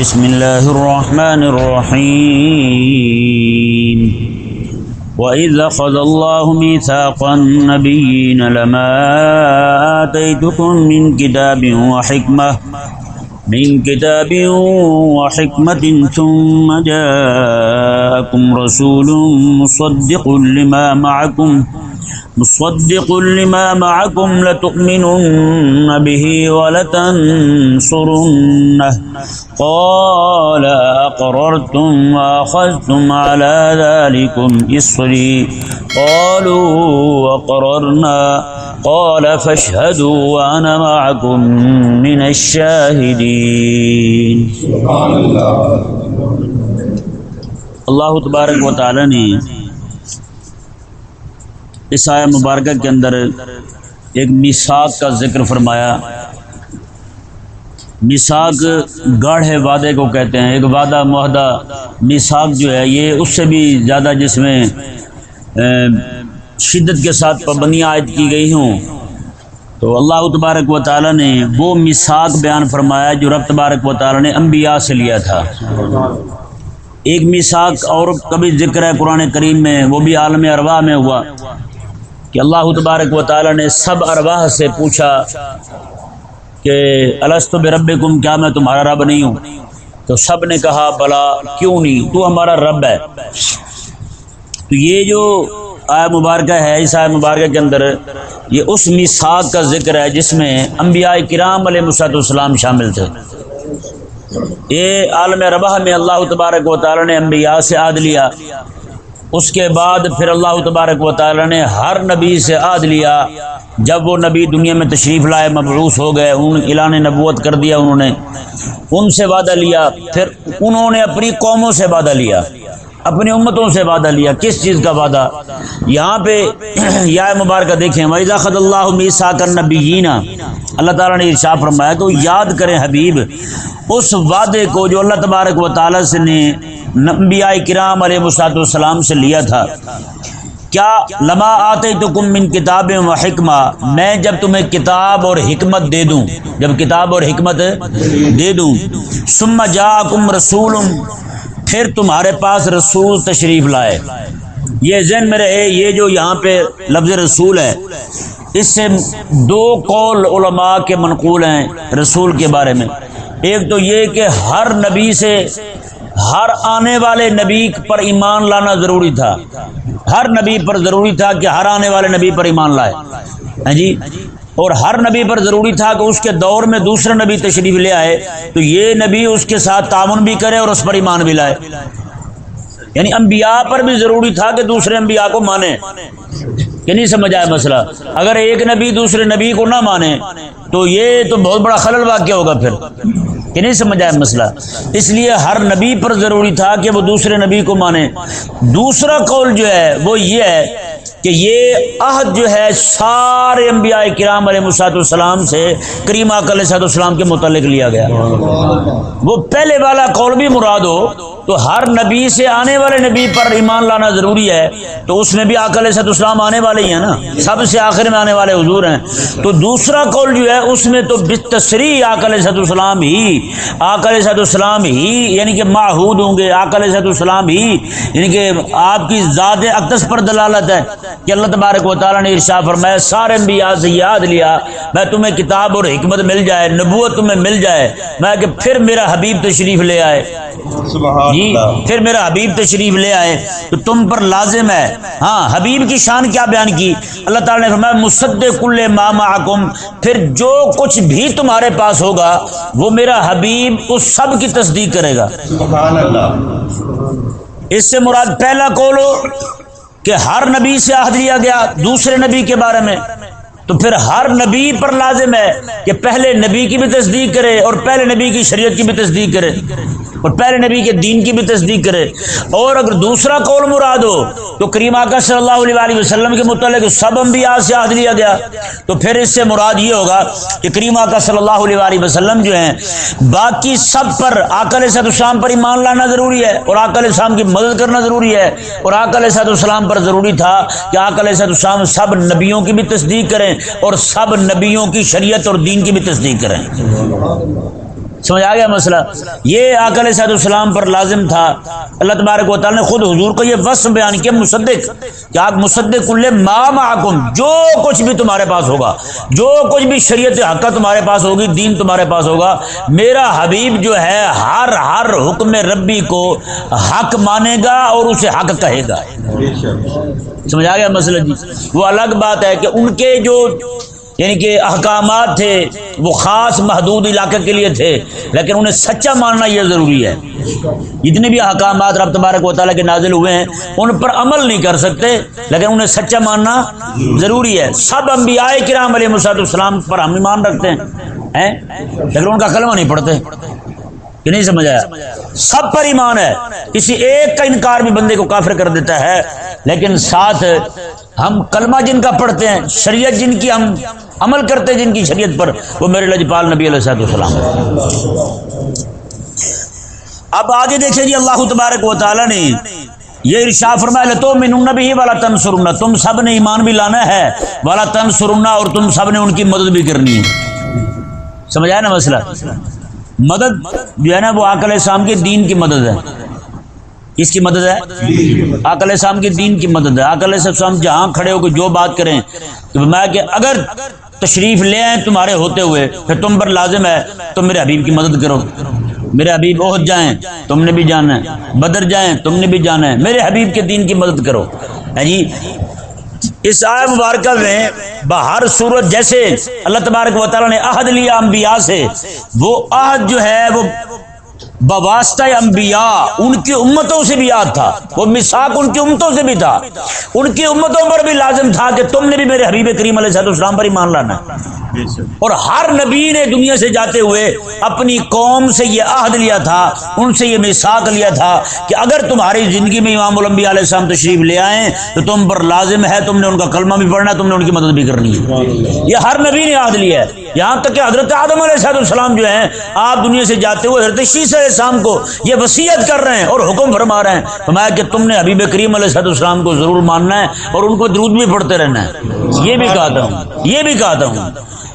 بسم الله الرحمن الرحيم. وإذ أخذ الله ميثاق النبيين لما آتيتكم من كتاب وحكمة من كتاب وحكمة ثم جاءكم رسول مصدق لما معكم مصدق لما معكم لتؤمنن به ولتنصرنه. قال أقررتم وأخذتم على ذلكم إصري. قالوا وقررنا قال فاشهدوا وأنا معكم من الشاهدين. اللہ تبارک و تعالی نے اس آیہ مبارکہ کے اندر ایک میساک کا ذکر فرمایا۔ میساک گاڑھے وعدے کو کہتے ہیں۔ ایک وعدہ معاہدہ میساک جو ہے، یہ اس سے بھی زیادہ جس میں شدت کے ساتھ پابندیاں عائد کی گئی ہوں۔ تو اللہ تبارک و تعالیٰ نے وہ میساک بیان فرمایا جو رب تبارک و تعالیٰ نے انبیاء سے لیا تھا۔ ایک میساک اور کبھی ذکر ہے قرآن کریم میں، وہ بھی عالم ارواح میں ہوا۔ کہ اللہ تبارک و تعالیٰ نے سب ارواح سے پوچھا کہ السط رب کم کیا میں تمہارا رب نہیں ہوں؟ تو سب نے کہا، بلا، کیوں نہیں؟ تو ہمارا رب ہے۔ تو یہ جو آیا مبارکہ ہے، اس آیا مبارکہ کے اندر یہ اس میساک کا ذکر ہے جس میں انبیاء کرام علیہ مساط السلام شامل تھے۔ یہ عالم ربح میں اللہ تبارک و تعالیٰ نے انبیاء سے عاد لیا۔ اس کے بعد پھر اللہ تبارک و تعالیٰ نے ہر نبی سے عاد لیا۔ جب وہ نبی دنیا میں تشریف لائے، مبعوث ہو گئے، ان اعلان نبوت کر دیا انہوں نے، ان سے وعدہ لیا۔ پھر انہوں نے اپنی قوموں سے وعدہ لیا۔ اپنی امتوں سے وعدہ لیا، کس چیز کا وعدہ؟ یہاں پہ یا مبارکہ دیکھیں ویزا خد اللہ میسا کر نبی اللہ تعالیٰ نے ارشا فرمایا تو یاد کریں حبیب، اس وعدے کو جو اللہ تبارک و تعالیٰ سے نے نبیاء کرام علیہ مساط والسلام سے لیا تھا۔ کیا لما آتے تو کم من کتابیں و حکمہ، میں جب تمہیں کتاب اور حکمت دے دوں، جب کتاب اور حکمت دے دوں سما جا کم رسول پھر تمہارے پاس رسول تشریف لائے۔ یہ ذہن میں رہے، یہ جو یہاں پہ لفظ رسول ہے، اس سے دو قول علماء کے منقول ہیں رسول کے بارے میں۔ ایک تو یہ کہ ہر نبی سے ہر آنے والے نبی پر ایمان لانا ضروری تھا۔ ہر نبی پر ضروری تھا کہ ہر آنے والے نبی پر ایمان لائے۔ ہاں جی؟ اور ہر نبی پر ضروری تھا کہ اس کے دور میں دوسرا نبی تشریف لے آئے، تو یہ نبی اس کے ساتھ تعاون بھی کرے اور اس پر ایمان بھی لائے۔ یعنی انبیاء پر بھی ضروری تھا کہ دوسرے انبیاء کو مانے۔ کہ نہیں سمجھ آئے مسئلہ؟ اگر ایک نبی دوسرے نبی کو نہ مانے، تو یہ تو بہت بڑا خلل واقع ہوگا پھر۔ کہ نہیں سمجھ آئے مسئلہ؟ اس لیے ہر نبی پر ضروری تھا کہ وہ دوسرے نبی کو مانے۔ دوسرا قول جو ہے، وہ یہ ہے کہ یہ عہد جو ہے سارے انبیاء کرام علیہ مساط السلام سے کریم علیہ صاحب السلام کے متعلق لیا گیا۔ وہ پہلے والا قول بھی مراد ہو تو ہر نبی سے آنے والے نبی پر ایمان لانا ضروری ہے۔ تو اس میں بھی آکل صد اسلام آنے والے ہی ہیں نا۔ سب سے آخر میں آنے والے حضور ہیں۔ تو دوسرا قول جو ہے، اس میں تو بتری آکل صد السلام ہی آکل صد السلام ہی یعنی کہ ماحود ہوں گے۔ آکل صد السلام ہی یعنی کہ آپ کی ذات اقدس پر دلالت ہے کہ اللہ تبارک و تعالیٰ نے ارشا فرمایا، سارے انبیاء سے یاد لیا، میں تمہیں کتاب اور حکمت مل جائے، نبوت تمہیں مل جائے، میں کہ پھر میرا حبیب تشریف لے آئے۔ جی پھر میرا حبیب تشریف لے آئے۔ تو تم پر لازم ہے۔ ہاں حبیب کی شان کیا بیان کی؟ اللہ تعالیٰ نے فرمایا مصد کل ماما پھر جو کچھ بھی تمہارے پاس ہوگا وہ میرا حبیب اس سب کی تصدیق کرے گا۔ اس سے مراد پہلا کولو کہ ہر نبی سے عہد لیا گیا دوسرے نبی کے بارے میں۔ تو پھر ہر نبی پر لازم ہے کہ پہلے نبی کی بھی تصدیق کرے اور پہلے نبی کی شریعت کی بھی تصدیق کرے اور پہلے نبی کے دین کی بھی تصدیق کرے اور اگر دوسرا قول مراد ہو تو کریم آقا صلی اللہ علیہ وسلم کے متعلق سب انبیاء سے عہد لیا گیا تو پھر اس سے مراد یہ ہوگا کہ کریم آقا صلی اللہ علیہ وسلم جو ہیں باقی سب پر آکل صد السلام پر ایمان لانا ضروری ہے اور آکل السلام کی مدد کرنا ضروری ہے اور آکل صد السلام پر ضروری تھا کہ آکل صد السلام سب نبیوں کی بھی تصدیق کریں اور سب نبیوں کی شریعت اور دین کی بھی تصدیق کریں۔ سمجھ آ گیا مسئلہ؟ یہ آکل صاحب السلام پر لازم تھا۔ اللہ تبارک و تعالیٰ نے خود حضور کو یہ وصف بیان کیا مصدق کہ آپ مصدق ما معکم جو کچھ بھی تمہارے پاس ہوگا جو کچھ بھی شریعت حقہ تمہارے پاس ہوگی دین تمہارے پاس ہوگا میرا حبیب جو ہے ہر ہر حکم ربی کو حق مانے گا اور اسے حق کہے گا۔ سمجھ آ گیا مسئلہ جی؟ وہ الگ بات ہے کہ ان کے جو یعنی کہ احکامات تھے، وہ خاص محدود علاقے کے لیے تھے، لیکن انہیں سچا ماننا یہ ضروری ہے۔ جتنے بھی احکامات رب تبارک و تعالیٰ کے نازل ہوئے ہیں، ان پر عمل نہیں کر سکتے، لیکن انہیں سچا ماننا ضروری ہے۔ سب انبیاء کرام علیہ مساط السلام پر ہم ایمان رکھتے ہیں لیکن ان کا کلمہ نہیں پڑھتے۔ کہ نہیں سمجھ آیا؟ سب پر ایمان ہے۔ کسی ایک کا انکار بھی بندے کو کافر کر دیتا ہے۔ لیکن ساتھ ہم کلمہ جن کا پڑھتے ہیں، شریعت جن کی ہم عمل کرتے ہیں جن کی شریعت پر، وہ میرے لجپال نبی علیہ صاحب السلام اب آگے دیکھیں جی اللہ تبارک و تعالی نے یہ ارشا فرمایا تو من بھی والا تن سرنا تم سب نے ایمان بھی لانا ہے والا تن سرنا اور تم سب نے ان کی مدد بھی کرنی ہے۔ سمجھایا نا مسئلہ؟ مدد جو ہے نا، وہ آکل السلام کے دین کی مدد ہے۔ کس کی مدد ہے؟ آکل السلام کے دین کی مدد ہے۔ آکل السلام جہاں کھڑے ہو کے جو بات کریں کہ اگر تشریف لے آئیں تمہارے ہوتے ہوئے، پھر تم پر لازم ہے، تم میرے حبیب کی مدد کرو۔ میرے حبیب عہد جائیں، تم نے بھی جانا ہے۔ بدر جائیں، تم نے بھی جانا ہے۔ میرے حبیب کے دین کی مدد کرو۔ ہاں جی اس آئے مبارکہ میں بہر صورت جیسے اللہ تبارک و تعالیٰ نے عہد لیا انبیاء سے۔ وہ عہد جو ہے، وہ بواسطہ انبیاء ان کی امتوں سے بھی یاد تھا۔ وہ مساق ان کی امتوں سے بھی تھا۔ ان کی امتوں پر بھی لازم تھا کہ تم نے بھی میرے حبیب کریم علیہ السلام پر ہی مان لانا۔ اور ہر نبی نے دنیا سے جاتے ہوئے اپنی قوم سے یہ عہد لیا تھا ان سے یہ مساق لیا تھا کہ اگر تمہاری زندگی میں امام الانبیاء علیہ السلام تشریف لے آئیں تو تم پر لازم ہے تم نے ان کا کلمہ بھی پڑھنا تم نے ان کی مدد بھی کرنی ہے۔ یہ ہر نبی نے عہد لیا ہے۔ یہاں تک کہ حضرت آدم علیہ السلام جو ہیں آپ دنیا سے جاتے ہوئے حضرت شیش علیہ السلام کو یہ وسیعت کر رہے ہیں اور حکم فرما رہے ہیں۔ فرمایا کہ تم نے حبیب کریم علیہ السلام کو ضرور ماننا ہے اور ان کو درود بھی پڑھتے رہنا ہے۔ یہ بھی کہتا ہوں یہ بھی کہتا ہوں۔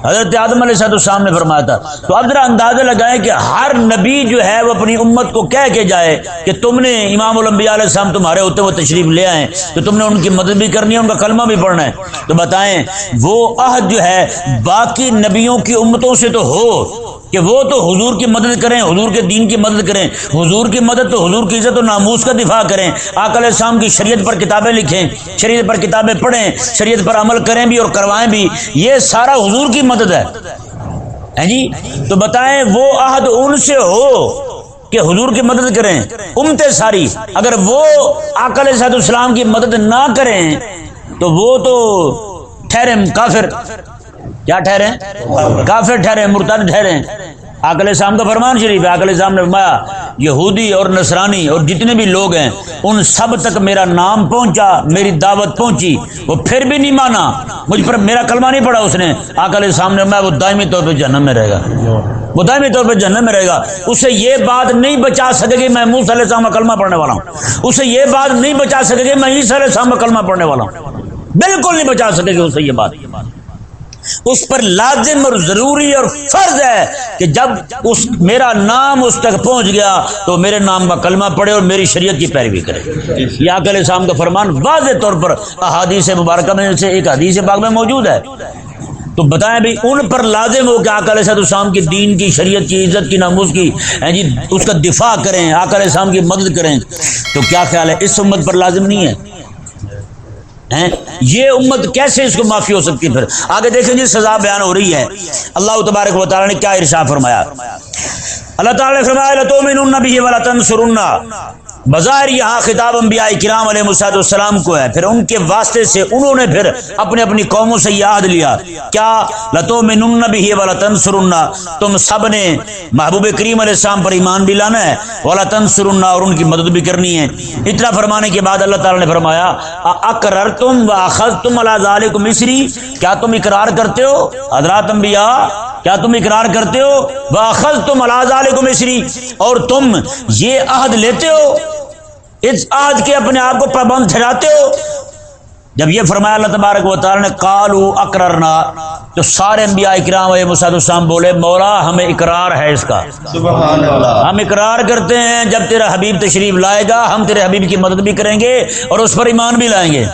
حضرت آدم علیہ صاحب السلام نے فرمایا تھا، تو اب ذرا اندازہ لگائیں کہ ہر نبی جو ہے وہ اپنی امت کو کہہ کے جائے کہ تم نے امام الانبیاء علیہ السلام تمہارے ہوتے وہ تشریف لے آئے، تو تم نے ان کی مدد بھی کرنی ہے، ان کا کلمہ بھی پڑھنا ہے۔ تو بتائیں، وہ عہد جو ہے باقی نبیوں کی امتوں سے تو ہو۔ کہ وہ تو حضور کی مدد کریں، حضور کے دین کی مدد کریں، حضور کی مدد تو حضور کی عزت و ناموس کا دفاع کریں۔ آکل السلام کی شریعت پر کتابیں لکھیں، شریعت پر کتابیں پڑھیں، شریعت پر عمل کریں بھی اور کروائیں بھی، یہ سارا حضور کی مدد ہے۔ جی؟ تو بتائیں وہ عہد ان سے ہو کہ حضور کی مدد کریں۔ امت ساری۔ اگر وہ آکل صحت السلام کی مدد نہ کریں، تو وہ تو ٹھہرے کافر۔ کیا ٹھہرے کافر ٹھہرے مرتد ٹھہرے آکل شام کا فرمان شریف ہے، آکل شام نے فرمایا، یہودی اور نصرانی اور جتنے بھی لوگ ہیں، ان سب تک میرا نام پہنچا، میری دعوت پہنچی، وہ پھر بھی نہیں مانا۔ مجھ پر میرا کلمہ نہیں پڑا اس نے۔ آکل شام نے میں وہ دائمی طور پہ جہنم میں رہے گا۔ وہ دائمی طور پہ جہنم میں رہے گا۔ اسے یہ بات نہیں بچا سکے گی میں منہ علیہ السلام کا کلمہ پڑھنے والا ہوں۔ اسے یہ بات نہیں بچا سکے گی میں عیسی علیہ السلام کا کلمہ پڑھنے والا ہوں۔ بالکل نہیں بچا سکے گی اسے یہ بات۔ اس پر لازم اور ضروری اور فرض ہے کہ جب اس میرا نام اس تک پہنچ گیا تو میرے نام کا کلمہ پڑے اور میری شریعت کی پیروی کرے۔ یہ آکل اسلام کا فرمان واضح طور پر احادیث مبارکہ میں سے ایک حدیث باغ میں موجود ہے۔ تو بتائیں بھائی ان پر لازم ہو کہ آکل صد السلام کی دین کی، شریعت کی، عزت کی ناموز کی جی اس کا دفاع کریں آکل السلام کی مدد کریں۔ تو کیا خیال ہے؟ اس امت پر لازم نہیں ہے؟ یہ امت کیسے اس کو معافی ہو سکتی پھر؟ آگے دیکھیں جی سزا بیان ہو رہی ہے۔ اللہ تبارک و تعالیٰ نے کیا ارشا فرمایا؟ اللہ تعالیٰ نے فرمایا تو بھی والا تنسرنا بظاہر یہاں خطاب انبیاء کرام علیہ مساط السلام کو ہے۔ پھر ان کے واسطے سے انہوں نے پھر اپنے اپنی قوموں سے یاد لیا۔ کیا؟ لتو میں نن بھی والا تنسرنا تم سب نے محبوب کریم علیہ السلام پر ایمان بھی لانا ہے والا تنسرنا اور ان کی مدد بھی کرنی ہے۔ اتنا فرمانے کے بعد اللہ تعالیٰ نے فرمایا اکرر تم و اخذ تم اللہ کو مصری کیا تم اقرار کرتے ہو؟ حضرات انبیاء، کیا تم اقرار کرتے ہو؟ باخذ تم اللہ کو مصری اور تم یہ عہد لیتے ہو؟ اس عہد کے اپنے آپ کو پابند ٹھہراتے ہو۔ جب یہ فرمایا اللہ تبارک و تعالی نے کالو اکررنا تو سارے انبیاء اکرام علیہ مساد السلام بولے مولا ہمیں اقرار ہے اس کا۔ سبحان اللہ ہم اقرار کرتے ہیں جب تیرا حبیب تشریف لائے گا ہم تیرے حبیب کی مدد بھی کریں گے اور اس پر ایمان بھی لائیں گے۔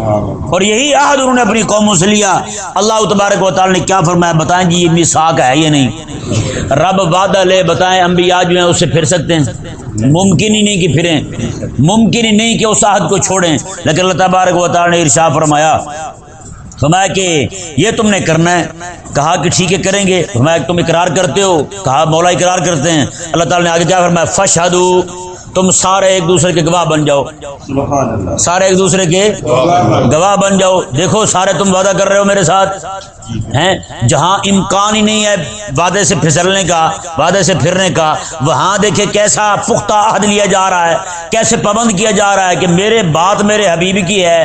اور یہی عہد انہوں نے اپنی قوموں سے لیا۔ اللہ تبارک و تعالی نے کیا فرمایا؟ بتائیں جی یہ مساک ہے یہ نہیں؟ رب وعدہ لے، بتائیں انبیاء جو ہیں اس سے پھر سکتے ہیں؟ ممکن ہی نہیں کہ پھریں۔ ممکن ہی نہیں کہ اس عہد کو چھوڑیں۔ لیکن اللہ تبارک و تعالی نے ارشاد فرمایا فرمایا کہ یہ تم نے کرنا ہے۔ کہا کہ ٹھیک ہے، کریں گے۔ فرمایا تم اقرار کرتے ہو۔ کہا مولا اقرار کرتے ہیں۔ اللہ تعالی نے آگے کیا فرمایا؟ فشہدو۔ تم سارے ایک دوسرے کے گواہ بن جاؤ۔ سارے ایک دوسرے کے گواہ بن جاؤ۔ دیکھو سارے تم وعدہ کر رہے ہو میرے ساتھ۔ ہیں؟ جہاں امکان ہی نہیں ہے وعدے سے پھسلنے کا، وعدے سے پھرنے کا، وہاں دیکھے کیسا پختہ عہد لیا جا رہا ہے، کیسے پابند کیا جا رہا ہے کہ میرے بات میرے حبیب کی ہے۔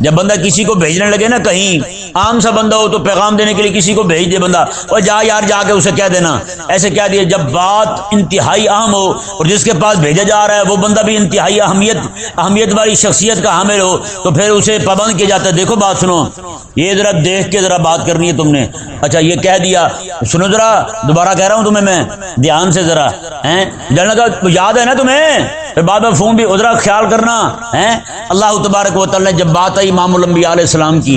جب بندہ کسی کو بھیجنے لگے نا کہیں، عام سا بندہ ہو تو پیغام دینے کے لیے کسی کو بھیج دے بندہ۔ اور جا یار، جا کے اسے کہہ دینا۔ ایسے کہہ دیا جب بات انتہائی اہم کام ہو اور جس کے پاس بھیجا جا رہا ہے، وہ بندہ بھی انتہائی اہمیت اہمیت والی شخصیت کا حامل ہو، تو پھر اسے پابند کیا جاتا ہے۔ دیکھو بات سنو۔ یہ ذرا دیکھ کے ذرا بات کرنی ہے تم نے۔ اچھا یہ کہہ دیا۔ سنو ذرا، دوبارہ کہہ رہا ہوں تمہیں میں۔ دھیان سے ذرا، ہیں؟ جانا کا یاد ہے نا تمہیں؟ پھر بعد میں فون بھی ادھر خیال کرنا ہے اللہ تبارک و تعالی نے جب بات آئی امام الانبیاء علیہ السلام کی،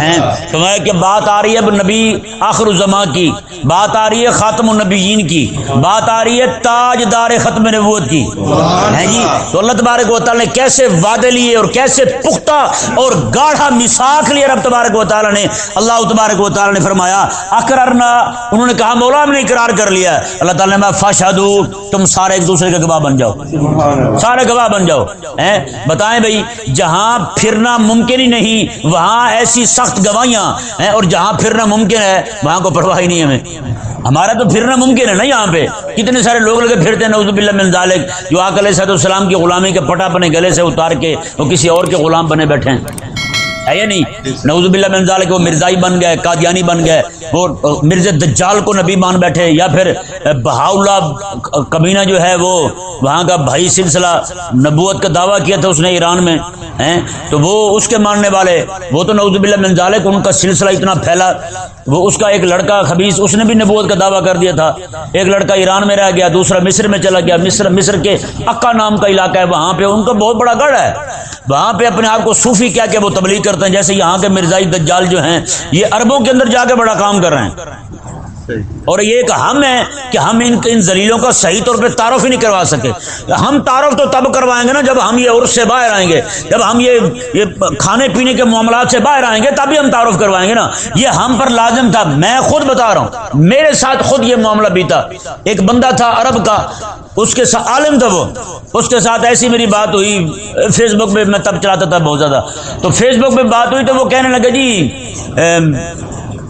ہیں؟ تو میں کہ بات آ رہی ہے اب نبی آخر الزما کی، بات آ رہی ہے خاتم النبیین کی، بات آ رہی ہے تاج دار ختم نبوت کی، ہیں جی؟ تو اللہ تبارک و تعالی نے کیسے وعدے لیے اور کیسے پختہ اور گاڑھا مساک لیے رب تبارک و تعالی نے؟ اللہ تبارک و تعالی نے فرمایا، اقررنا، انہوں نے کہا مولا ہم نے اقرار کر لیا اللہ تعالی نے میں فاشہدو، تم سارے ایک دوسرے کے گواہ بن جاؤ۔ سارے گواہ بن جاؤ۔ بتائیں بھائی، جہاں پھرنا ممکن ہی نہیں، وہاں ایسی سخت گواہیاں، ہیں؟ اور جہاں پھرنا ممکن ہے، وہاں کو پرواہ ہی نہیں ہمیں۔ ہمارا تو پھرنا ممکن ہے نا یہاں پہ۔ کتنے سارے لوگ لگے پھرتے ہیں، نعوذ باللہ من ذالک۔ جو آک علیہ صاحب السلام کی غلامی کے پٹا اپنے گلے سے اتار کے وہ کسی اور کے غلام بنے بیٹھے ہیں۔ ہے یا نہیں؟ نعوذ باللہ من ذالک، وہ مرزائی بن گئے، قادیانی بن گئے۔ وہ مرزا دجال کو نبی مان بیٹھے یا پھر بہاؤلہ کمینہ جو ہے وہ وہاں کا بھائی سلسلہ نبوت کا دعویٰ کیا تھا اس نے ایران میں، ہیں؟ تو وہ اس کے ماننے والے، وہ تو نعوذ باللہ من ذالک، ان کا سلسلہ اتنا پھیلا، وہ اس کا ایک لڑکا خبیص، اس نے بھی نبوت کا دعویٰ کر دیا تھا۔ ایک لڑکا ایران میں رہ گیا، دوسرا مصر میں چلا گیا، مصر مصر کے اکا نام کا علاقہ ہے، وہاں پہ ان کا بہت بڑا گڑھ ہے۔ وہاں پہ اپنے آپ کو صوفی کیا کہ وہ تبلیغ کرتے ہیں، جیسے یہاں کے مرزائی دجال جو ہیں، یہ عربوں کے اندر جا کے بڑا کام کر رہے ہیں۔ اور یہ ایک ہم ہے کہ ہم ان ان زلیلوں کا صحیح طور پہ تعارف ہی نہیں کروا سکے۔ ہم تعارف تو تب کروائیں گے نا جب ہم یہ عرص سے باہر آئیں گے۔ جب ہم یہ یہ کھانے پینے کے معاملات سے باہر آئیں گے تبھی ہم تعارف کروائیں گے نا۔ یہ ہم پر لازم تھا۔ میں خود بتا رہا ہوں۔ میرے ساتھ خود یہ معاملہ بیتا ایک بندہ تھا عرب کا۔ اس کے ساتھ عالم تھا وہ۔ اس کے ساتھ ایسی میری بات ہوئی۔ فیس بک پہ میں تب چلاتا تھا بہت زیادہ۔ تو فیس بک پہ بات ہوئی تو وہ کہنے لگا جی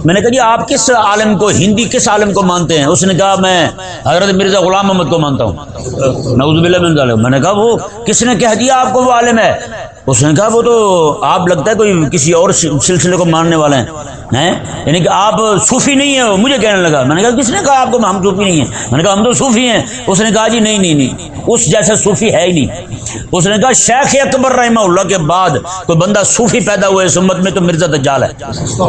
میں نے کہا جی آپ کس عالم کو، ہندی کس عالم کو مانتے ہیں؟ اس نے کہا، میں حضرت مرزا غلام محمد کو مانتا ہوں۔ نعوذ باللہ من ظالم میں نے کہا، وہ کس نے کہہ دیا آپ کو وہ عالم ہے؟ اس نے کہا وہ تو آپ لگتا ہے کوئی کسی اور سلسلے کو ماننے والے ہیں یعنی کہ آپ صوفی نہیں ہیں، مجھے کہنے لگا۔ میں نے کہا، کس نے کہا آپ کو ہم صوفی نہیں ہیں؟ میں نے کہا، ہم تو صوفی ہیں۔ اس نے کہا جی نہیں نہیں نہیں۔ اس جیسا صوفی ہے ہی نہیں۔ اس نے کہا، شیخ اکبر رحمہ اللہ کے بعد کوئی بندہ صوفی پیدا ہوا اس امت میں تو مرزا دجال ہے۔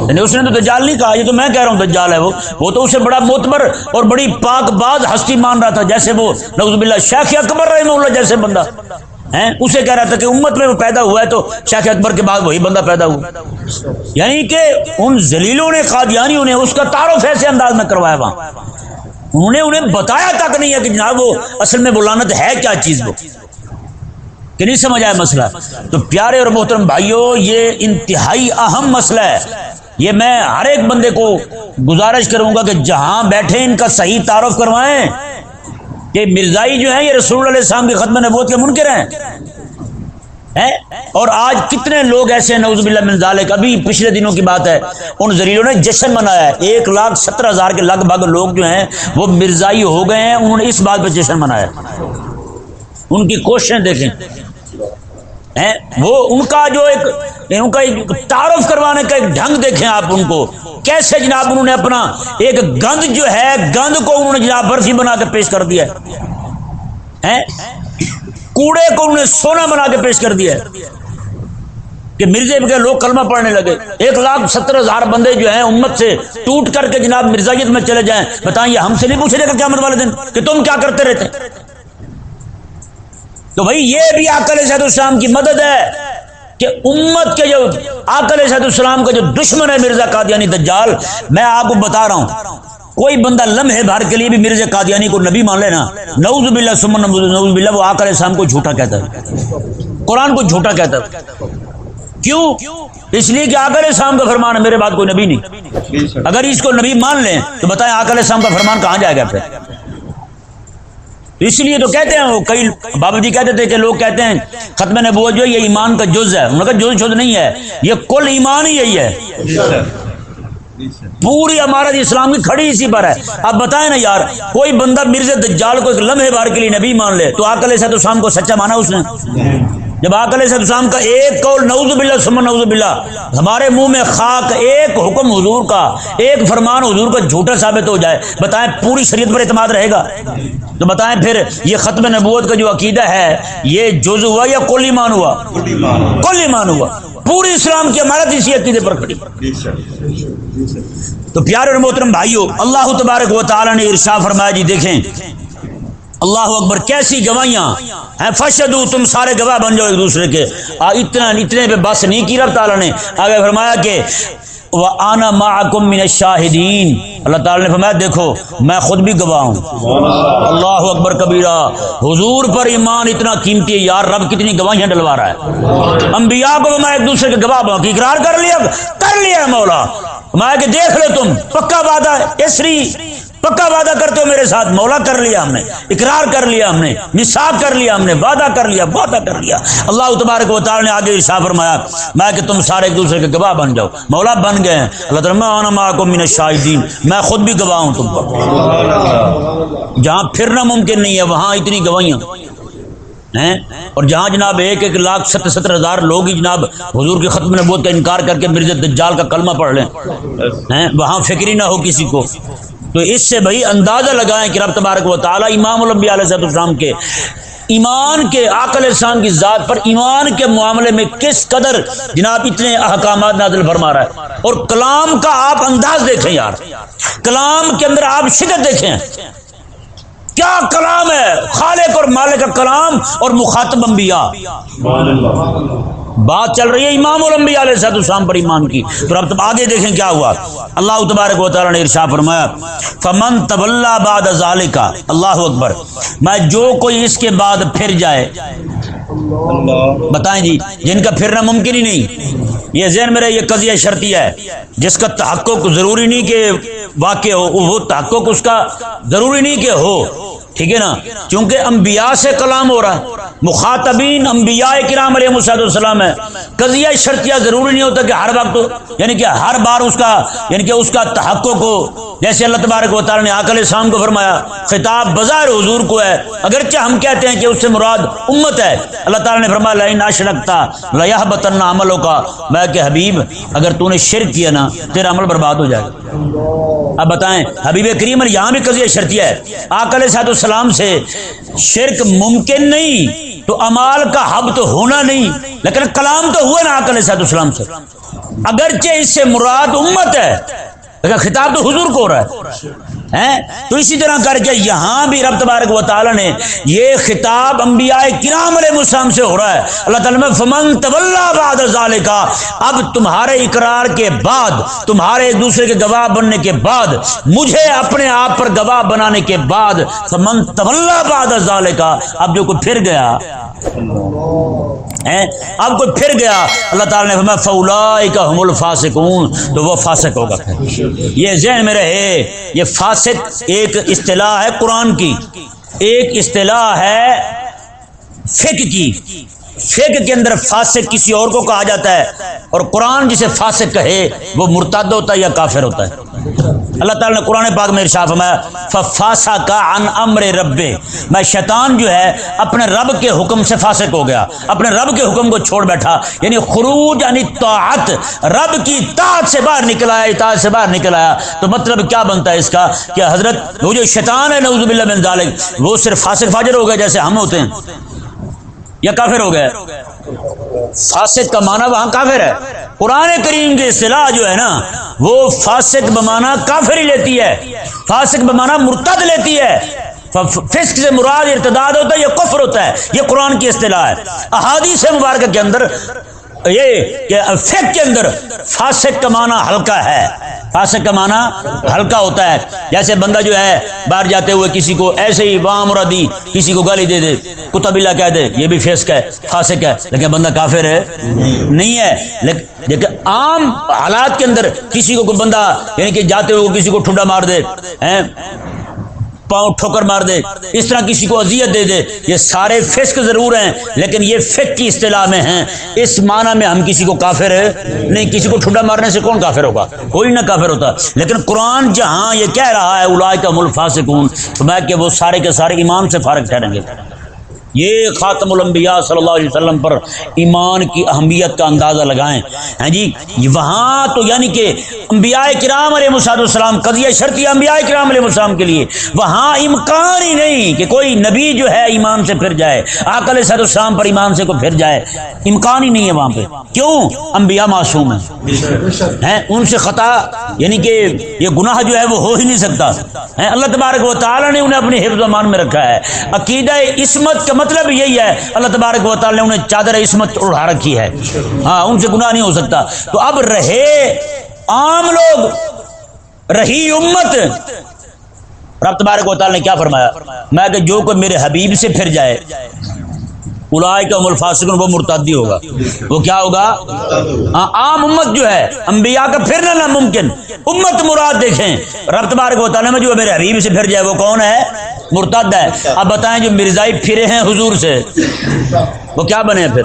یعنی اس نے تو دجال نہیں کہا، یہ تو میں کہہ رہا ہوں، دجال ہے وہ۔ وہ تو اسے بڑا معتبر اور بڑی پاک باز ہستی مان رہا تھا، جیسے وہ، نعوذ باللہ، شیخ اکبر رحمہ اللہ جیسے بندہ۔ ہیں؟ اسے کہہ رہا تھا کہ امت میں وہ پیدا ہوا ہے تو شیخ اکبر کے بعد وہی بندہ پیدا ہوا۔ یعنی کہ ان ذلیلوں نے، قادیانیوں نے اس کا تعارف ایسے انداز میں کروایا وہاں۔ انہوں نے انہیں بتایا تک نہیں ہے کہ جناب وہ اصل میں بلانت ہے کیا چیز وہ؟ کہ نہیں سمجھ آیا مسئلہ؟ تو پیارے اور محترم بھائیوں یہ انتہائی اہم مسئلہ ہے۔ یہ میں ہر ایک بندے کو گزارش کروں گا کہ جہاں بیٹھے ان کا صحیح تعارف کروائیں۔ کہ مرزائی جو ہیں یہ رسول علیہ السلام کی ختم نبوت کے منکر ہیں۔ اور آج کتنے لوگ ایسے ہیں، نعوذ باللہ من ذالک، ابھی پچھلے دنوں کی بات ہے، ان زریلوں نے جشن منایا ہے۔ ایک لاکھ سترہ ہزار کے لگ بھگ لوگ جو ہیں، وہ مرزائی ہو گئے ہیں، انہوں نے اس بات پہ جشن منایا ان کی کوششیں دیکھیں۔ وہ ان کا جو ایک ان کا ایک تعارف کروانے کا ایک ڈھنگ دیکھیں آپ ان کو۔ کیسے جناب انہوں نے اپنا ایک گند جو ہے، گند کو انہوں نے جناب برفی بنا کے پیش کر دیا ہے۔ کوڑے کو انہوں نے سونا بنا کے پیش کر دیا ہے۔ کہ مرزے کے لوگ کلمہ پڑھنے لگے۔ ایک لاکھ ستر ہزار بندے جو ہیں، امت سے ٹوٹ کر کے جناب مرزائیت جی میں چلے جائیں۔ بتائیں، یہ ہم سے نہیں پوچھے گا قیامت والے دن کہ تم کیا کرتے رہتے؟ تو بھائی یہ بھی آکل صحت السلام کی مدد ہے کہ امت کے جو آکل صحت السلام کا جو دشمن ہے مرزا قادیانی دجال میں آپ کو بتا رہا ہوں کوئی بندہ لمحے بھر کے لیے بھی مرزا قادیانی کو نبی مان لینا نعوذ باللہ سمن نعوذ باللہ وہ آکل السلام کو جھوٹا کہتا ہے۔ قرآن کو جھوٹا کہتا ہے۔ کیوں؟ اس لیے کہ آکل السلام کا فرمان ہے میرے بات کوئی نبی نہیں۔ اگر اس کو نبی مان لیں تو بتائیں آکل السلام کا فرمان کہاں جائے گا پھر؟ اس لیے تو کہتے ہیں وہ کئی بابا جی کہتے تھے کہ لوگ کہتے ہیں، ختم نبوت جو ہے، یہ ایمان کا جز ہے۔ انہوں نے کہا، جز شد نہیں ہے۔ یہ کل ایمان ہی یہی ہے۔ پوری عمارت اسلام کی کھڑی اسی پر ہے۔ اب بتائیں نا یار، کوئی بندہ مرزا دجال کو ایک لمحے بار کے لیے نبی مان لے، تو آکل ایسا تو شام کو سچا مانا اس نے؟ جب آکل ایسا شام کا ایک قول نعوذ باللہ سمن نعوذ باللہ ہمارے منہ میں خاک ایک حکم حضور کا ایک فرمان حضور کا جھوٹا ثابت ہو جائے بتائیں پوری شریعت پر اعتماد رہے گا؟ تو بتائیں پھر یہ ختم نبوت کا جو عقیدہ ہے یہ جز ہوا یا کل ایمان ہوا؟ کل ایمان ہوا۔ پوری اسلام کی عمارت اسی عقیدے پر کھڑی۔ تو پیارے اور محترم بھائیو اللہ تبارک و تعالی نے ارشا فرمایا جی دیکھیں اللہ اکبر، کیسی گواہیاں؟ ہیں فشدو تم سارے گواہ بن جاؤ ایک دوسرے کے۔ آ، اتنا، اتنے پہ بس نہیں کی رب تعالیٰ نے آگے فرمایا کہ وہ آنا معکم من الشاہدین۔ اللہ تعالیٰ نے فرمایا، دیکھو، میں خود بھی گواہ ہوں۔ اللہ اکبر کبیرہ، حضور پر ایمان اتنا قیمتی ہے، یار، رب کتنی گواہیاں ڈلوا رہا ہے۔ انبیاء کو میں ایک دوسرے کے گواہ بنا اقرار کر لیا کر لیا مولا۔ میں کہ دیکھ لو تم، پکا وعدہ اسری۔ پکا وعدہ کرتے ہو میرے ساتھ، مولا کر لیا ہم نے، اقرار کر لیا ہم نے، نصاب کر لیا ہم نے، وعدہ کر لیا، وعدہ کر لیا۔ اللہ تبارک و تعالی نے آگے ارشا فرمایا، میں کہ تم سارے ایک دوسرے کے گواہ بن جاؤ۔ مولا بن گئے ہیں۔ اللہ تعالیٰ میں من الشاہدین۔ میں خود بھی گواہ ہوں تم پر۔ جہاں پھرنا ممکن نہیں ہے، وہاں اتنی گواہیاں۔ ہیں؟ اور جہاں جناب ایک ایک لاکھ ستر ستر ہزار لوگ ہی جناب حضور کی ختم نبوت کا انکار کر کے مرزا دجال کا کلمہ پڑھ لیں۔ ہیں؟ وہاں فکری نہ ہو کسی کو۔ تو اس سے بھائی اندازہ لگائیں کہ رب تبارک و تعالی امام الانبیاء علیہ السلام کے ایمان کے عقل انسان کی ذات پر ایمان کے معاملے میں کس قدر جناب اتنے احکامات نازل فرما رہا ہے؟ اور کلام کا آپ انداز دیکھیں یار۔ کلام کے اندر آپ شدت دیکھیں۔ کیا کلام ہے؟ خالق اور مالک کا کلام اور مخاطب انبیاء۔ بات چل رہی ہے، امام الانبیاء علیہ الصلوۃ والسلام پر ایمان کی۔ تو اب تب آگے دیکھیں کیا ہوا۔ اللہ تبارک و تعالی نے ارشاد فرمایا، فمن تولى بعد ذلك اللہ اکبر۔ میں جو کوئی اس کے بعد پھر جائے، بتائیں جی جن کا پھرنا ممکن ہی نہیں۔ یہ ذہن میں رہے، یہ قضیہ شرطی ہے۔ جس کا تحقق ضروری نہیں کہ واقع ہو، وہ تحقق اس کا ضروری نہیں کہ ہو۔ ٹھیک ہے نا؟ چونکہ انبیاء سے کلام ہو رہا ہے۔ مخاطبین انبیاء کرام علیہ مساط السلام ہے قضیہ شرطیہ ضروری نہیں ہوتا کہ ہر وقت یعنی کہ ہر بار اس کا یعنی کہ اس کا تحقق ہو۔ جیسے اللہ تبارک و تعالی نے آکل اسلام کو فرمایا، خطاب بظاہر حضور کو ہے۔ اگرچہ ہم کہتے ہیں کہ اس سے مراد امت ہے، اللہ تعالی نے فرمایا لائن ناش رکھتا لیا بتنا عملوں کا میں کہ حبیب، اگر تو نے شرک کیا نا، تیرا عمل برباد ہو جائے گا۔ اب بتائیں، حبیب کریم یہاں بھی قضیہ شرطیہ ہے۔ آکل صاحب السلام سے شرک ممکن نہیں، تو امال کا حب تو ہونا نہیں، لیکن کلام تو ہوا نا آکل صاحب السلام سے۔ اگرچہ اس سے مراد امت ہے لیکن خطاب تو حضور کو ہو رہا ہے۔ تو اسی طرح کر کے یہاں بھی رب تبارک و تعالی نے یہ خطاب انبیاء کرام علیہ السلام سے ہو رہا ہے۔ اللہ تعالیٰ فمن طلّہ بعد ذالکا اب تمہارے اقرار کے بعد، تمہارے ایک دوسرے کے گواہ بننے کے بعد، مجھے اپنے آپ پر گواہ بنانے کے بعد، فمن طلّہ بعد ذالکا، اب جو کوئی پھر گیا اب کوئی پھر گیا، اللہ تعالیٰ نے فرمایا فولا کا الفاسقون، تو وہ فاسق ہوگا یہ ذہن میں رہے، یہ فاسق ایک اصطلاح ہے قرآن کی۔ ایک اصطلاح ہے فک کی۔ فک کے اندر فاسق کسی اور کو کہا جاتا ہے اور قرآن جسے فاسق کہے وہ مرتد ہوتا ہے یا کافر ہوتا ہے۔ اللہ تعالیٰ نے قرآن پاک میں ارشاد فرمایا ففاسا کا ان امر رب میں شیطان جو ہے، اپنے رب کے حکم سے فاسق ہو گیا۔ اپنے رب کے حکم کو چھوڑ بیٹھا۔ یعنی خروج یعنی طاعت۔ رب کی طاعت سے باہر نکل آیا، اطاعت سے باہر نکل آیا۔ تو مطلب کیا بنتا ہے اس کا؟ کہ حضرت، وہ جو شیطان ہے، نعوذ باللہ من ذالک، وہ صرف فاسق فاجر ہو گیا جیسے ہم ہوتے ہیں۔ یا کافر ہو گئے؟ فاسد کا معنی وہاں کافر ہے۔ قرآن کریم کی اصطلاح جو ہے نا، وہ فاسد بمانا کافر ہی لیتی ہے۔ فاسد بمانا مرتد لیتی ہے۔ فسق سے مراد ارتداد ہوتا ہے یہ کفر ہوتا ہے، یہ قرآن کی اصطلاح ہے۔ احادیث مبارکہ کے اندر یہ کہ فقہ کے اندر فاسق کا معنی ہلکا ہے۔ فاسق کا معنی ہلکا ہوتا ہے۔ جیسے بندہ جو ہے باہر جاتے ہوئے کسی کو ایسے ہی وہاں مرادی کسی کو گالی دے دے کتا بلا کہہ دے، یہ بھی فسق ہے، فاسق ہے، لیکن بندہ کافر ہے۔ نہیں ہے۔ لیکن عام حالات کے اندر کسی کو کوئی بندہ یعنی کہ جاتے ہوئے کسی کو ٹھنڈا مار دے پاؤں ٹھوکر مار دے، اس طرح کسی کو اذیت دے دے، یہ سارے فسق ضرور ہیں، لیکن یہ فک کی اصطلاح میں ہیں۔ اس معنی میں ہم کسی کو کافر ہے نہیں، کسی کو ٹھڈا مارنے سے کون کافر ہوگا؟ کوئی نہ کافر ہوتا۔ لیکن قرآن جہاں یہ کہہ رہا ہے الاائے کا ملفاسکون تو میں کہ وہ سارے کے سارے ایمان سے فارغ ٹھہریں گے۔ یہ خاتم الانبیاء صلی اللہ علیہ وسلم پر ایمان کی اہمیت کا اندازہ لگائیں۔ ہیں جی وہاں تو یعنی کہ انبیاء کرام علیہ مساد السلام، قضیہ شرطی انبیاء کرام علیہ السلام کے لیے، وہاں امکان ہی نہیں کہ کوئی نبی جو ہے ایمان سے پھر جائے آکل صد السلام پر ایمان سے کو پھر جائے۔ امکان ہی نہیں ہے وہاں پہ۔ کیوں؟ انبیاء معصوم ہیں۔ ہیں، ان سے خطا یعنی کہ یہ گناہ جو ہے وہ ہو ہی نہیں سکتا۔ ہیں، اللہ تبارک و تعالیٰ نے انہیں اپنے حفظ و امان میں رکھا ہے۔ عقیدہ عصمت کا مطلب یہی ہے، اللہ تبارک و تعالیٰ نے انہیں چادر عصمت اڑا رکھی ہے۔ ہاں ان سے گناہ نہیں ہو سکتا۔ تو اب رہے عام لوگ، رہی امت۔ رب تبارک و تعالیٰ نے کیا فرمایا؟ میں کہ جو کوئی میرے حبیب سے پھر جائے۔ الائے کا ملفاسکن وہ مرتادی ہوگا۔ وہ کیا ہوگا؟ ہاں عام امت جو ہے، انبیاء کا پھرنا ناممکن۔ امت مراد دیکھیں، رب تبارک و تعالیٰ میں جو میرے حبیب سے پھر جائے وہ کون ہے؟ مرتد ہے۔ اب بتائیں جو مرزائی پھرے ہیں حضور سے، وہ کیا بنے پھر؟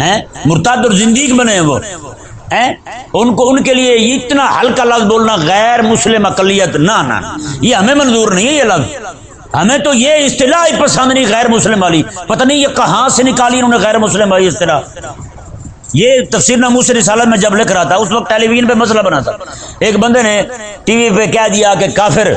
ہیں؟ مرتد اور زندگی بنے ہیں وہ۔ ان کو، ان کے لیے اتنا ہلکا لفظ بولنا غیر مسلم اقلیت نہ۔ یہ ہمیں منظور نہیں ہے، یہ لفظ۔ ہمیں تو یہ اصطلاح ہی پسند نہیں غیر مسلم والی پتہ نہیں یہ کہاں سے نکالی انہوں نے غیر مسلم والی اصطلاح یہ تفسیر ناموس رسالت میں جب لکھ رہا تھا، اس وقت ٹیلی ویژن پہ مسئلہ بنا تھا۔ ایک بندے نے ٹی وی پہ کہہ دیا کہ کافر،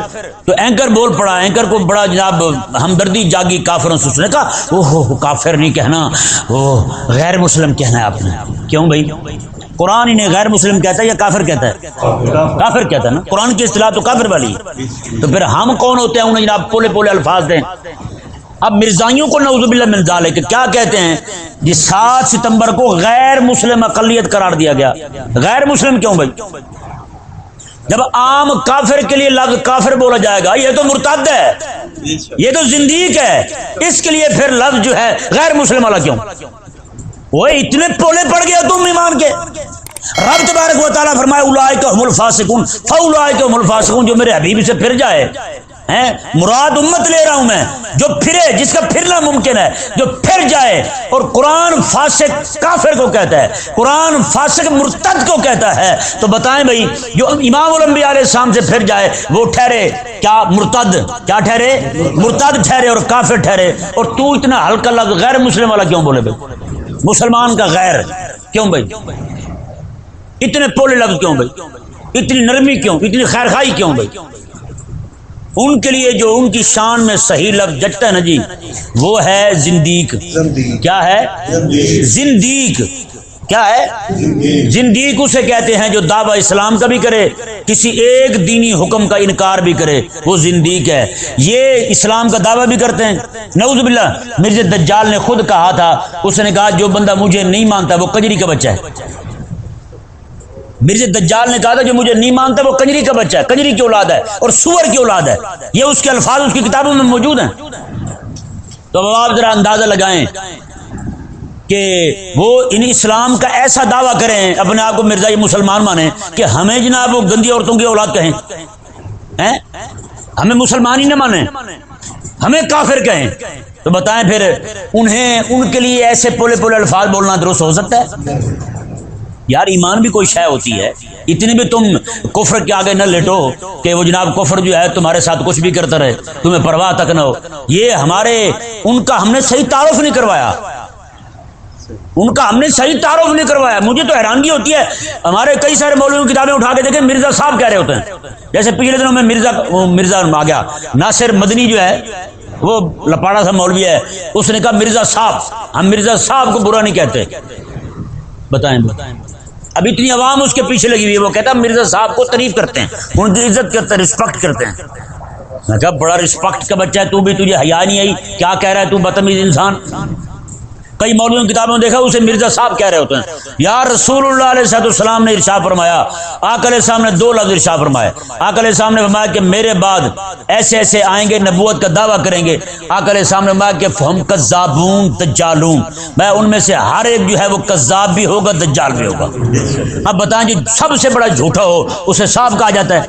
تو اینکر بول پڑا، اینکر کو بڑا جناب ہمدردی جاگی کافروں سے۔ اس نے کہا او ہو کافر نہیں کہنا، وہ غیر مسلم کہنا ہے آپ نے۔ کیوں بھائی؟ قرآن انہیں غیر مسلم کہتا ہے یا کافر کہتا ہے؟ کافر کہتا ہے نا۔ قرآن کی اصطلاح تو کافر والی۔ ہے تو پھر ہم کون ہوتے ہیں؟ انہیں جناب پولے پولے الفاظ دیں۔ اب مرزائیوں کو نعوذ باللہ من ذالک کیا کہتے ہیں؟ جی سات ستمبر کو غیر مسلم اقلیت قرار دیا گیا۔ غیر مسلم کیوں بھائی؟ جب عام کافر کے لیے لفظ کافر بولا جائے گا، یہ تو مرتد ہے۔ یہ تو زندیق ہے۔ اس کے لیے پھر لفظ جو ہے غیر مسلم والا کیوں؟ وہ اتنے پولے پڑ گیا تم ایمان کے۔ رب تبارک و تعالیٰ فرمائے اولائے کا الفاسقون فاولائے کا الفاسقون، جو میرے حبیب سے پھر جائے۔ ہیں؟ مراد امت لے رہا ہوں میں، جو پھرے، جس کا پھرنا ممکن ہے، جو پھر جائے۔ اور قرآن فاسق کافر کو کہتا ہے، قرآن فاسق مرتد کو کہتا ہے۔ تو بتائیں بھائی، جو امام الانبیاء علیہ السلام سے پھر جائے، وہ ٹھہرے۔ کیا مرتد؟ کیا ٹھہرے؟ مرتد ٹھہرے اور کافر ٹھہرے۔ اور تو اتنا ہلکا لفظ غیر مسلم والا کیوں بولے بھائی؟ مسلمان کا غیر. کیوں بھائی؟ اتنے پولے لفظ کیوں بھائی؟ اتنی نرمی کیوں؟ اتنی خیر خائی کیوں بھائی؟ ان کے لیے جو ان کی شان میں صحیح لفظ جٹتا ہے نا جی وہ ہے زندیق. کیا ہے؟ زندیق. کیا ہے؟ زندیق اسے کہتے ہیں جو دعوی اسلام کا بھی کرے، کسی ایک دینی حکم کا انکار بھی کرے، وہ زندیق ہے۔ یہ اسلام کا دعویٰ بھی کرتے ہیں۔ نعوذ باللہ، مرزا دجال نے خود کہا تھا، اس نے کہا، جو بندہ مجھے نہیں مانتا، وہ کجری کا بچہ ہے۔ مرزا دجال نے کہا تھا، جو مجھے نہیں مانتا، وہ کنجری کا بچہ ہے۔ کنجری کی اولاد ہے اور سور کی اولاد ہے۔ یہ اس کے الفاظ، اس کی کتابوں میں موجود ہیں۔ تو اب آپ ذرا اندازہ لگائیں۔ کہ وہ ان اسلام کا ایسا دعویٰ کریں، اپنے آپ کو مرزائی مسلمان مانیں کہ ہمیں جناب وہ گندی عورتوں کی اولاد کہیں۔ ہمیں مسلمان ہی نہ مانیں۔ ہمیں کافر کہیں۔ تو بتائیں پھر انہیں، ان کے لیے ایسے پولے پولے الفاظ بولنا درست ہو سکتا ہے؟ یار، ایمان بھی کوئی شے ہوتی ہے۔ اتنی بھی تم کفر کے آگے نہ لیٹو کہ وہ جناب کفر جو ہے تمہارے ساتھ کچھ بھی کرتا رہے۔ تمہیں پرواہ تک نہ ہو۔ یہ ہمارے، ان کا ہم نے صحیح تعارف نہیں کروایا۔ ان کا ہم نے صحیح تعارف نہیں کروایا۔ مجھے تو حیرانگی ہوتی ہے۔ ہمارے کئی سارے مولویوں کی کتابیں اٹھا کے دیکھیں، مرزا صاحب کہہ رہے ہوتے ہیں۔ جیسے پچھلے دنوں میں مرزا مرزا آ گیا۔ ناصر مدنی جو ہے، وہ لپاڑا تھا مولوی ہے۔ اس نے کہا، مرزا صاحب، ہم مرزا صاحب کو برا نہیں کہتے۔ بتائیں۔ اب اتنی عوام اس کے پیچھے لگی ہوئی ہے۔ وہ کہتا، مرزا صاحب کو تعریف کرتے ہیں۔ ان کی عزت کرتے ہیں رسپیکٹ کرتے ہیں۔ میں کہا، بڑا رسپیکٹ کا بچہ ہے، تو بھی تجھے حیا نہیں آئی۔ کیا کہہ رہا ہے تو بدتمیز انسان؟ کئی مولویوں کتابوں میں دیکھا، اسے مرزا صاحب کہہ رہے ہوتے ہیں۔ یا رسول اللہ علیہ صاحب السلام نے ارشاد فرمایا آک علیہ السلام نے دو لفظ ارشاد فرمایا آک علیہ السلام نے فرمایا کہ میرے بعد ایسے ایسے آئیں گے، نبوت کا دعویٰ کریں گے۔ آک علیہ السلام نے فرمایا کہ ہم کذابون دجالون۔ میں ان میں سے ہر ایک جو ہے وہ کذاب بھی ہوگا، دجال بھی ہوگا۔ اب بتائیں جو سب سے بڑا جھوٹا ہو، اسے صاحب کہا جاتا ہے۔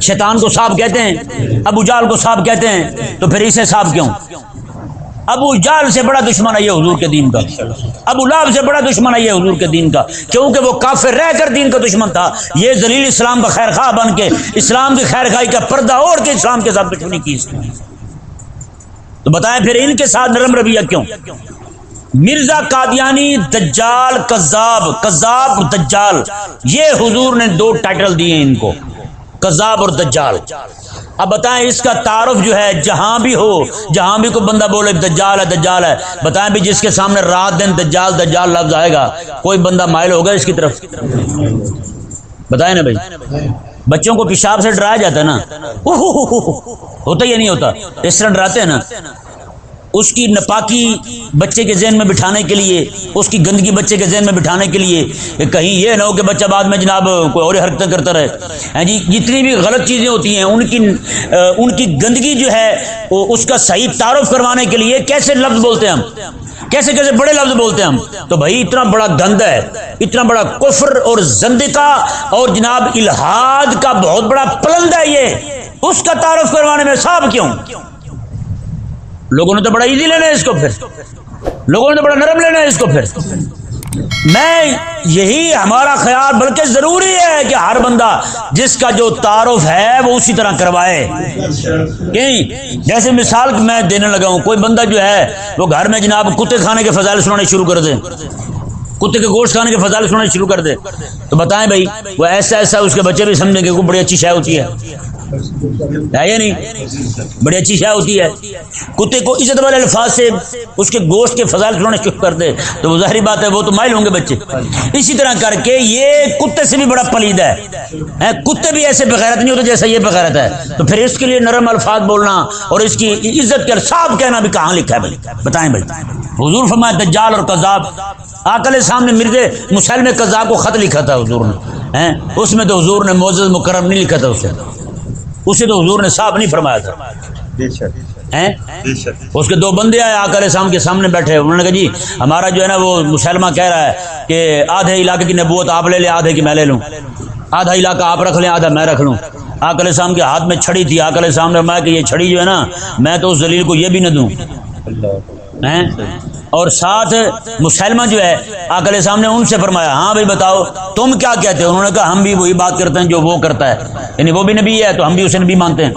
شیطان کو صاحب کہتے ہیں، ابو جال کو صاحب کہتے ہیں، تو پھر اسے صاحب کیوں؟ ابو جال سے بڑا دشمن ہے یہ حضور کے دین کا۔ ابو لاب سے بڑا دشمن ہے یہ حضور کے دین کا۔ کیونکہ وہ کافر رہ کر دین کا دشمن تھا۔ یہ ذلیل اسلام کا خیر خواہ بن کے اسلام کی خیر خواہی کا پردہ اوڑھ کے اسلام کے ساتھ دشمنی کی اس نے۔ تو بتائیں پھر ان کے ساتھ نرم رویہ کیوں؟ مرزا قادیانی دجال کذاب کذاب دجال۔ یہ حضور نے دو ٹائٹل دیے ان کو۔ کذاب اور دجال۔ اب بتائیں اس کا تعارف جو ہے جہاں بھی ہو، جہاں بھی کوئی بندہ بولے دجال ہے دجال ہے، بتائیں بھی جس کے سامنے رات دن دجال دجال لفظ آئے گا، کوئی بندہ مائل ہوگا اس کی طرف؟ بتائیں نا بھائی؟ بچوں کو پیشاب سے ڈرایا جاتا ہے نا؟ ہوتا یا نہیں ہوتا، اس طرح ڈراتے ہیں نا؟ اس کی نپاکی بچے کے ذہن میں بٹھانے کے لیے، اس کی گندگی بچے کے ذہن میں بٹھانے کے لیے کہ کہیں یہ نہ ہو کہ بچہ بعد میں جناب کوئی اور حرکتیں کرتا رہے۔ ہیں جی جتنی بھی غلط چیزیں ہوتی ہیں، ان کی ان کی گندگی جو ہے اس کا صحیح تعارف کروانے کے لیے کیسے لفظ بولتے ہیں ہم؟ کیسے کیسے بڑے لفظ بولتے ہیں ہم؟ تو بھائی، اتنا بڑا گند ہے، اتنا بڑا کفر اور زندقہ اور جناب الہاد کا بہت بڑا پلند ہے یہ۔ اس کا تعارف کروانے میں صاحب کیوں؟ لوگوں نے تو بڑا ایزی لینا ہے اس کو پھر۔ لوگوں نے تو بڑا نرم لینا ہے اس کو پھر۔ میں یہی ہمارا خیال بلکہ ضروری ہے کہ ہر بندہ جس کا جو تعارف ہے وہ اسی طرح کروائے۔ کہ جیسے مثال میں دینے لگا ہوں، کوئی بندہ جو ہے، وہ گھر میں جناب کتے کھانے کے فضائل سنانے شروع کر دے۔ کتے کے گوشت کھانے کے فضائل سنانے شروع کر دے۔ تو بتائیں بھائی، وہ ایسا ایسا اس کے بچے بھی سمجھیں گے کوئی بڑی اچھی شے ہوتی ہے۔ ہے یا نہیں? بڑی اچھی شاہ ہوتی ہے۔ کتے کو عزت والے الفاظ سے اس کے گوشت کے فضائل سنانا شروع کر دے۔ تو وہ ظاہری بات ہے، وہ تو مائل ہوں گے بچے۔ اسی طرح کر کے یہ کتے سے بھی بڑا پلید ہے۔ کتے بھی ایسے بغیرت نہیں ہوتے جیسا یہ بغیرت ہے۔ تو پھر اس کے لیے نرم الفاظ بولنا اور اس کی عزت کے صاحب کہنا بھی کہاں لکھا ہے بھائی؟ بتائیں بھائی۔ حضور فرمایا، دجال اور کذاب۔ آکل سامنے مرزے مسلم کذاب کو خط لکھا تھا حضور نے۔ اس میں تو حضور نے معزز مکرم نہیں لکھا تھا اسے۔ اسے تو حضور نے صاحب نہیں فرمایا تھا۔ اس کے دو بندے آئے آکر شام کے سامنے بیٹھے۔ انہوں نے کہا جی ہمارا جو ہے نا وہ مسلمہ کہہ رہا ہے کہ آدھے علاقے کی نبوت آپ لے لیں آدھے کی میں لے لوں۔ آدھا علاقہ آپ رکھ لیں آدھا میں رکھ لوں۔ آکل شام کے ہاتھ میں چھڑی تھی۔ آکل شام نے فرمایا کہ یہ چھڑی جو ہے نا میں تو اس دلیل کو یہ بھی نہ دوں۔ اور ساتھ مسلمہ جو ہے آکل سامنے ان سے فرمایا ہاں بھائی بتاؤ، تم کیا کہتے ہو؟ انہوں نے کہا، ہم بھی وہی بات کرتے ہیں جو وہ کرتا ہے۔ یعنی وہ بھی نبی ہے، تو ہم بھی اسے نبی مانتے ہیں۔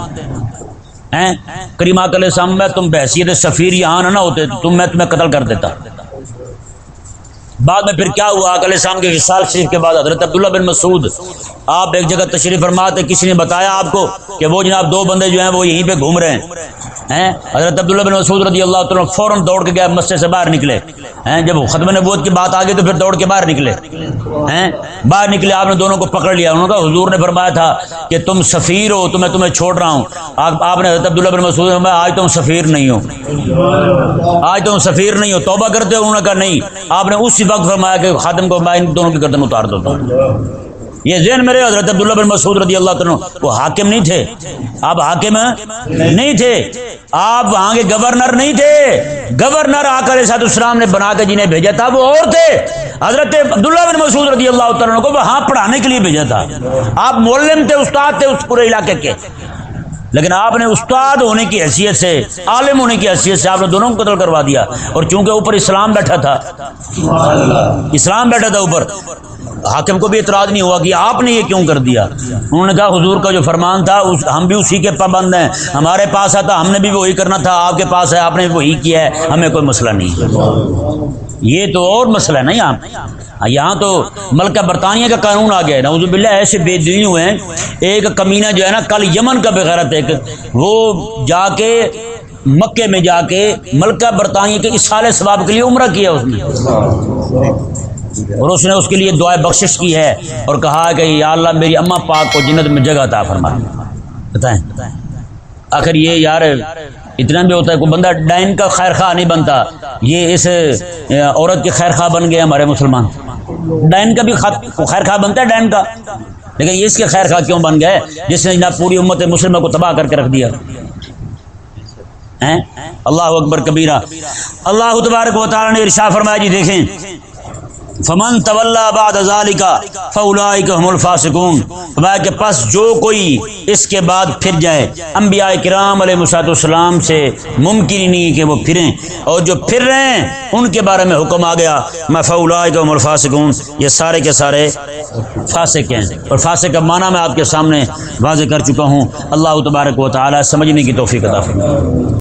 کریم آکل صاحب میں تم بحثیت سفیر یہاں نہ ہوتے، تم میں تمہیں قتل کر دیتا۔ بعد میں پھر کیا ہوا؟ آکل شام کے وصال شریف کے بعد حضرت عبداللہ بن مسعود، آپ ایک جگہ تشریف فرماتے، کسی نے بتایا آپ کو کہ وہ جناب دو بندے جو ہیں وہ یہیں پہ گھوم رہے ہیں؟ حضرت عبداللہ بن مسعود رضی اللہ تعالیٰ فوراً دوڑ کے گئے، مسجد سے باہر نکلے۔ ہیں؟ جب ختم نبوت کی بات آ گئی تو پھر دوڑ کے باہر نکلے۔ ہیں؟ باہر نکلے، آپ نے دونوں کو پکڑ لیا۔ انہوں نے کہا، حضور نے فرمایا تھا کہ تم سفیر ہو تو میں تمہیں چھوڑ رہا ہوں۔ آپ نے حضرت عبداللہ بن مسعود فرمایا، آج تم سفیر نہیں ہو۔ آج تم سفیر نہیں ہو، توبہ کرتے ہو؟ انہوں نے کہا، نہیں۔ آپ نے اسی وقت فرمایا کہ خاتم کو میں ان دونوں کی گردن اتار دیتا ہوں۔ یہ ذہن میرے حضرت عبداللہ بن مسعود رضی اللہ تعالیٰ وہ حاکم نہیں تھے۔ آپ حاکم نہیں تھے۔ آپ وہاں کے گورنر نہیں تھے۔ گورنر آ کر سات اسلام نے بنا کے جنہیں بھیجا تھا، وہ اور تھے۔ حضرت عبداللہ بن مسعود رضی اللہ تعالیٰ کو وہاں پڑھانے کے لیے بھیجا تھا۔ آپ مولم تھے، استاد تھے اس پورے علاقے کے۔ لیکن آپ نے استاد ہونے کی حیثیت سے، عالم ہونے کی حیثیت سے آپ نے دونوں کو قتل کروا دیا۔ اور چونکہ اوپر اسلام بیٹھا تھا، اسلام بیٹھا تھا اوپر، حاکم کو بھی اعتراض نہیں ہوا کہ آپ نے یہ کیوں کر دیا۔ انہوں نے کہا، حضور کا جو فرمان تھا ہم بھی اسی کے پابند ہیں۔ ہمارے پاس آتا، ہم نے بھی وہی کرنا تھا، آپ کے پاس ہے، آپ نے وہی کیا ہے، ہمیں کوئی مسئلہ نہیں۔ یہ تو اور مسئلہ ہے نا یہاں۔ ہاں، یہاں تو ملکہ برطانیہ کا قانون آ گیا ہے۔ نوزب اللہ ایسے بے دینی ہوئے ہیں۔ ایک کمینہ جو ہے نا، کل یمن کا بغیرت ایک وہ جا کے مکے میں جا کے ملکہ برطانیہ کے اس سال ثواب کے لیے عمرہ کیا اس نے؟ اور اس نے اس کے لیے دعائیں بخشش کی ہے اور کہا کہ یا اللہ میری اماں پاک کو جنت میں جگہ عطا فرما۔ بتائیں؟ آخر یہ یار اتنا بھی ہوتا ہے، کوئی بندہ ڈائن کا خیر خواہ نہیں بنتا۔ یہ اس عورت کے خیر خواہ بن گئے ہمارے مسلمان۔ ڈائن کا بھی خیر خواہ بنتا ہے، ڈائن کا۔ لیکن یہ اس کے خیر خواہ کیوں بن گئے؟ جس نے جناب پوری امت مسلمہ کو تباہ کر کے رکھ دیا۔ اللہ اکبر کبیرہ۔ اللہ تبارک و تعالیٰ نے ارشا فرمایا جی دیکھیں فمن طلّہ بعد ذالکا فاولئک هم الفاسقون۔ فرمایا کہ پس جو کوئی اس کے بعد پھر جائے، انبیاء کرام علیہ الصلوۃ والسلام سے ممکن ہی نہیں کہ وہ پھریں۔ اور جو پھر رہے ہیں، ان کے بارے میں حکم آ گیا۔ میں فاولئک هم الفاسقون۔ یہ سارے کے سارے فاسق ہیں۔ اور فاسق کا معنی میں آپ کے سامنے واضح کر چکا ہوں۔ اللہ تبارک و تعالی سمجھنے کی توفیق عطا فرمائے۔